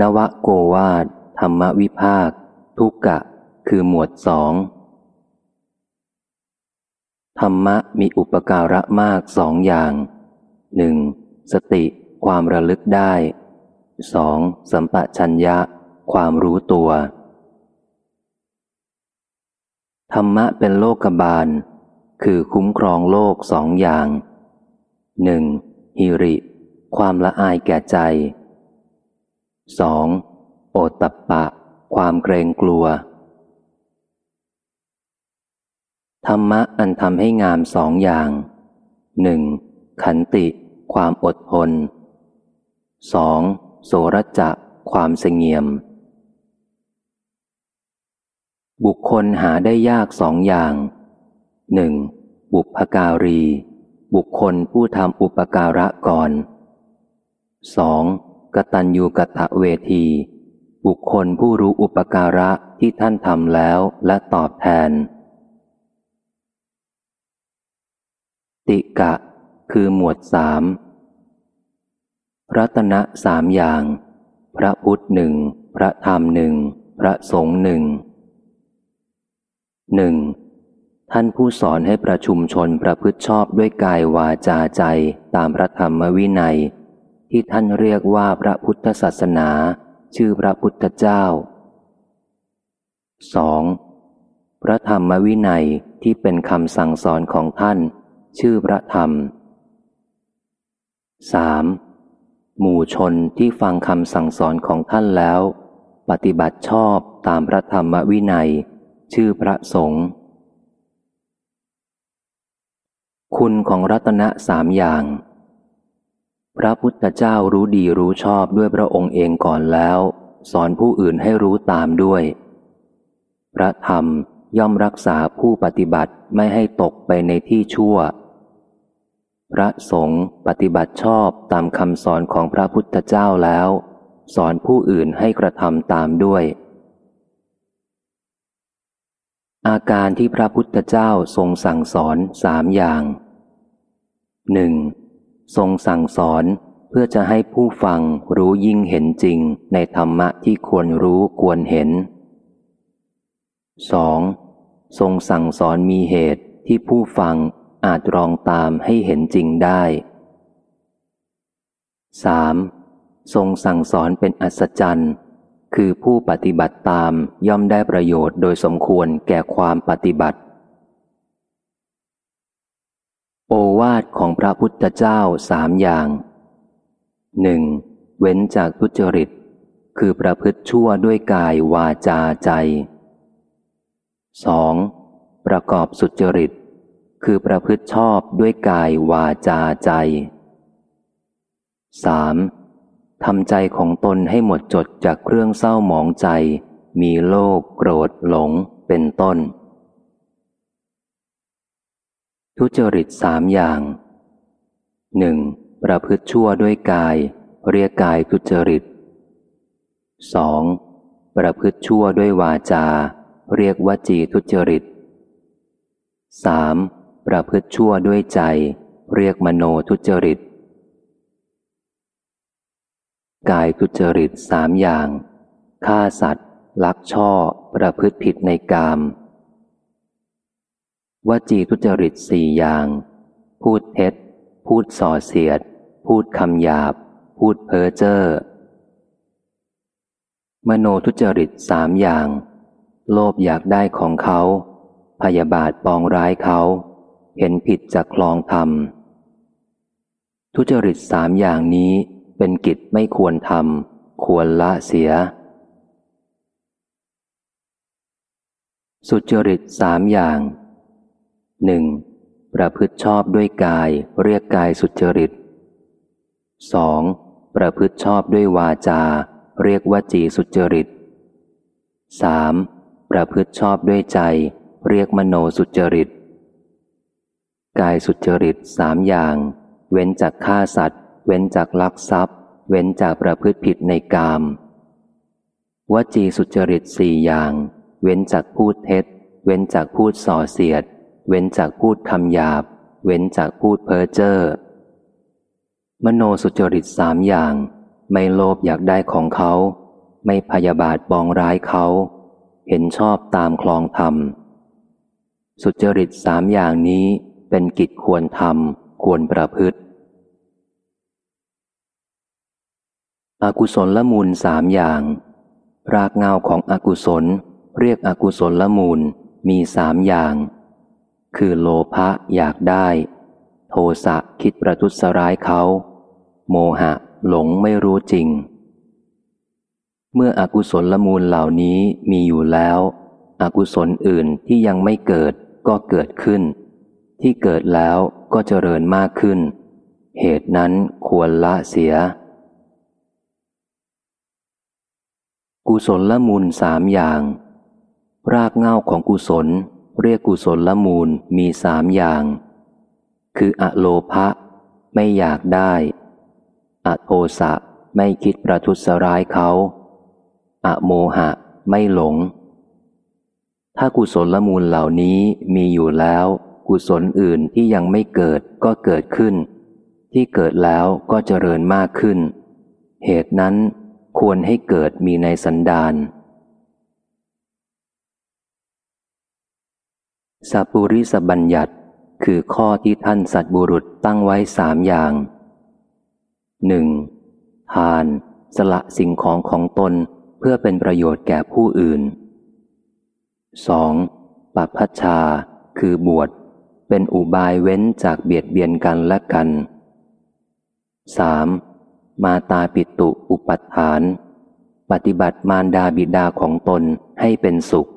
นวโกวาทธรรมวิภาค ทุกกะ คือหมวดสองธรรมะมีอุปการะมากสองอย่างหนึ่งสติความระลึกได้สองสัมปชัญญะ ความรู้ตัว ธรรมะเป็นโลกบาล คือคุ้มครองโลกสองอย่างหนึ่งฮิริ ความละอายแก่ใจ สองโอตัปปะ ความเกรงกลัว ธรรมะอันทำให้งามสองอย่างหนึ่งขันติ ความอดทนสองโสรจะ ความเสงี่ยม บุคคลหาได้ยากสองอย่างหนึ่งบุพการี บุคคลผู้ทำอุปการะก่อนสอง กตัญญูกะตะเวที บุคคลผู้รู้อุปการะที่ท่านทำแล้วและตอบแทน ติกะ คือหมวดสามรัตนะสามอย่าง พระพุทธหนึ่งพระธรรมหนึ่งพระสงฆ์หนึ่งหนึ่งท่านผู้สอนให้ประชุมชนประพฤติชอบด้วยกายวาจาใจตามพระธรรมวินัย ที่ท่านเรียกว่าพระพุทธศาสนา ชื่อพระพุทธเจ้า 2. พระธรรมวินัยที่เป็นคำสั่งสอนของท่าน ชื่อพระธรรม 3. หมู่ชนที่ฟังคำสั่งสอนของท่านแล้ว ปฏิบัติชอบตามพระธรรมวินัย ชื่อพระสงฆ์คุณของรัตนะสามอย่าง พระพุทธเจ้ารู้ดีรู้ชอบด้วยพระองค์เองก่อนแล้ว สอนผู้อื่นให้รู้ตามด้วย พระธรรมย่อมรักษาผู้ปฏิบัติไม่ให้ตกไปในที่ชั่ว พระสงฆ์ปฏิบัติชอบตามคำสอนของพระพุทธเจ้าแล้ว สอนผู้อื่นให้กระทำตามด้วย อาการที่พระพุทธเจ้าทรงสั่งสอนสามอย่างหนึ่ง ทรงสั่งสอนเพื่อจะให้ผู้ฟังรู้ยิ่งเห็นจริงในธรรมะที่ควรรู้ควรเห็น 2. ทรงสั่งสอนมีเหตุที่ผู้ฟังอาจรองตามให้เห็นจริงได้ 3. ทรงสั่งสอนเป็นอัศจรรย์ คือผู้ปฏิบัติตามย่อมได้ประโยชน์โดยสมควรแก่ความปฏิบัติ โอวาทของพระพุทธเจ้าสามอย่างหนึ่งเว้นจากทุจริต คือประพฤติชั่วด้วยกายวาจาใจสองประกอบสุจริต คือประพฤติชอบด้วยกายวาจาใจสามทำใจของตนให้หมดจดจากเครื่องเศร้าหมองใจ มีโลภโกรธหลงเป็นต้น ทุจริตสามอย่างหนึ่งประพฤติชั่วด้วยกาย เรียกกายทุจริตสองประพฤติชั่วด้วยวาจา เรียกวจีทุจริตสามประพฤติชั่วด้วยใจ เรียกมโนทุจริต กายทุจริตสามอย่างฆ่าสัตว์ ลักช่อ ประพฤติผิดในกาม วจีทุจริตสี่อย่าง พูดเท็จ พูดส่อเสียด พูดคำหยาบ พูดเพ้อเจ้อ มโนทุจริตสามอย่าง โลภอยากได้ของเขา พยาบาทปองร้ายเขา เห็นผิดจากคลองธรรม ทุจริตสามอย่างนี้เป็นกิจไม่ควรทำ ควรละเสีย สุจริตสามอย่าง หนึ่งประพฤติชอบด้วยกายเรียกกายสุจริตสองประพฤติชอบด้วยวาจา เรียกวจีสุจริตสามประพฤติชอบด้วยใจ เรียกมโนสุจริต กายสุจริตสามอย่าง เว้นจากฆ่าสัตว์ เว้นจากลักทรัพย์ เว้นจากประพฤติผิดในกามวจีสุจริตสี่อย่าง เว้นจากพูดเท็จ เว้นจากพูดส่อเสียด เว้นจากพูดคำหยาบ เว้นจากพูดเพ้อเจ้อ มโนสุจริตสามอย่าง ไม่โลภอยากได้ของเขา ไม่พยาบาทบองร้ายเขา เห็นชอบตามคลองธรรม สุจริตสามอย่างนี้เป็นกิจควรทำควรประพฤติ อกุศลละมูลสามอย่าง รากเงาของอกุศล เรียกอกุศลละมูลมีสามอย่าง คือโลภะอยากได้ โทสะคิดประทุษร้ายเขา โมหะหลงไม่รู้จริง เมื่ออกุศลละมูลเหล่านี้มีอยู่แล้ว อกุศลอื่นที่ยังไม่เกิดก็เกิดขึ้น ที่เกิดแล้วก็เจริญมากขึ้น เหตุนั้นควรละเสีย กุศลละมูลสามอย่าง รากเง้าของกุศล เรียกกุศลละมูลมีสามอย่าง คืออะโลภะไม่อยากได้ อโทสะไม่คิดประทุษร้ายเขาอะโมหะไม่หลง ถ้ากุศลละมูลเหล่านี้มีอยู่แล้ว กุศลอื่นที่ยังไม่เกิดก็เกิดขึ้น ที่เกิดแล้วก็เจริญมากขึ้น เหตุนั้นควรให้เกิดมีในสันดาน สัปุริสบัญญัติ คือข้อที่ท่านสัตบุรุษตั้งไว้สามอย่างหนึ่งทาน สละสิ่งของของตนเพื่อเป็นประโยชน์แก่ผู้อื่น 2. ปัพัชชา คือบวช เป็นอุบายเว้นจากเบียดเบียนกันและกัน 3. มาตาปิตุอุปัฏฐาน ปฏิบัติมารดาบิดาของตนให้เป็นสุข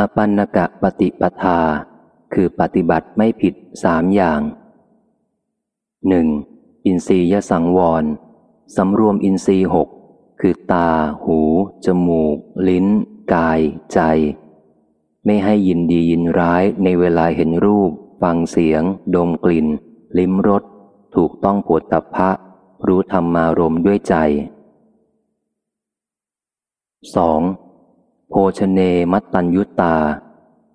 อปันนกะปฏิปทา คือปฏิบัติไม่ผิดสามอย่างหนึ่งอินทรียสังวร สำรวมอินทรียหกคือตา หู จมูก ลิ้น กาย ใจ ไม่ให้ยินดียินร้ายในเวลาเห็นรูป ฟังเสียง ดมกลิ่น ลิ้มรส ถูกต้องปวดตับพระรู้ธรรมารมด้วยใจ 2. โภชเนมัตตัญยุตา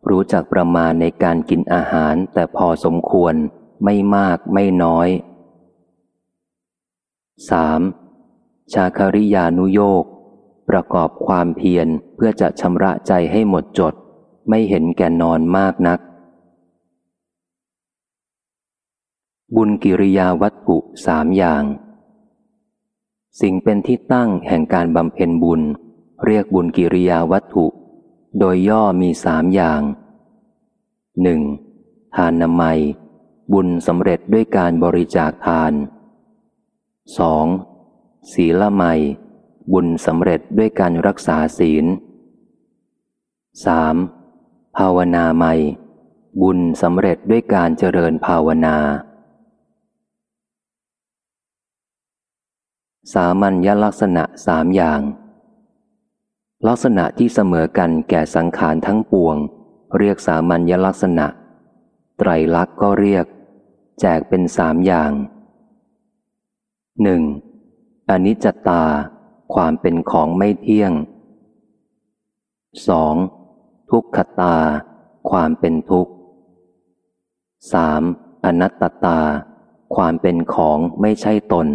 รู้จักประมาณในการกินอาหารแต่พอสมควรไม่มากไม่น้อย 3. ชาคาริยานุโยกประกอบความเพียรเพื่อจะชำระใจให้หมดจด ไม่เห็นแก่นอนมากนัก บุญกิริยาวัตถุสามอย่าง สิ่งเป็นที่ตั้งแห่งการบำเพ็ญบุญ เรียกบุญกิริยาวัตถุ โดยย่อมีสามอย่างหนึ่งทานนามัย บุญสำเร็จด้วยการบริจาคทาน 2. ศีลไมบุญสำเร็จด้วยการรักษาศีล 3. ภาวนาไมบุญสำเร็จด้วยการเจริญภาวนา สามัญญลักษณะสามอย่าง ลักษณะที่เสมอกันแก่สังขารทั้งปวง เรียกสามัญญลักษณะ ไตรลักษณ์ก็เรียก แจกเป็นสามอย่างหนึ่งอนิจจตา ความเป็นของไม่เที่ยงสองทุกขตา ความเป็นทุกข์สามอนัตตา ความเป็นของไม่ใช่ตน